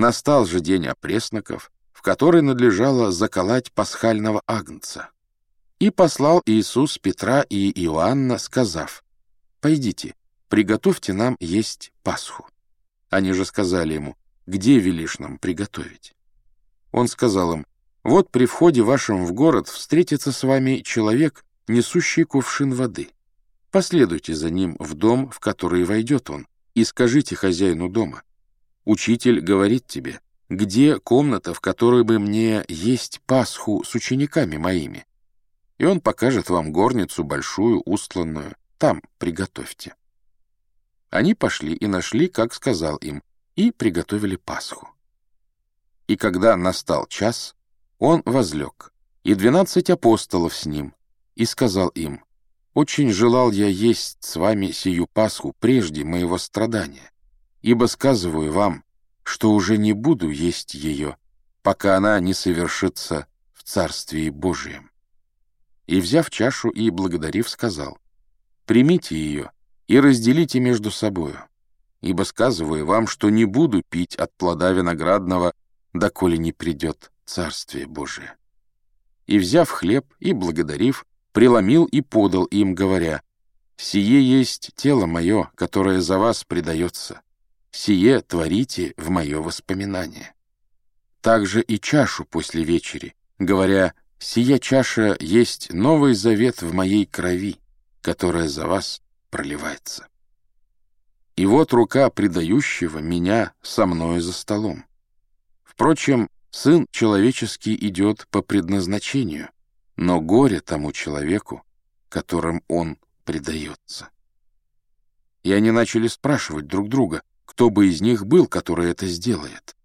Настал же день опресноков, в который надлежало заколоть пасхального агнца. И послал Иисус Петра и Иоанна, сказав, «Пойдите, приготовьте нам есть Пасху». Они же сказали ему, «Где велишь нам приготовить?» Он сказал им, «Вот при входе вашем в город встретится с вами человек, несущий кувшин воды. Последуйте за ним в дом, в который войдет он, и скажите хозяину дома, «Учитель говорит тебе, где комната, в которой бы мне есть Пасху с учениками моими?» И он покажет вам горницу большую, устланную. Там приготовьте. Они пошли и нашли, как сказал им, и приготовили Пасху. И когда настал час, он возлег, и двенадцать апостолов с ним, и сказал им, «Очень желал я есть с вами сию Пасху прежде моего страдания, ибо сказываю вам, что уже не буду есть ее, пока она не совершится в Царствии Божием». И, взяв чашу и благодарив, сказал, «Примите ее и разделите между собою, ибо сказываю вам, что не буду пить от плода виноградного, доколе не придет Царствие Божие». И, взяв хлеб и благодарив, преломил и подал им, говоря, «Сие есть тело мое, которое за вас предается. Сие творите в мое воспоминание». Также и чашу после вечери, говоря, «Сия чаша есть новый завет в моей крови, которая за вас проливается». И вот рука предающего меня со мною за столом. Впрочем, Сын человеческий идет по предназначению, но горе тому человеку, которым он предается. И они начали спрашивать друг друга, кто бы из них был, который это сделает.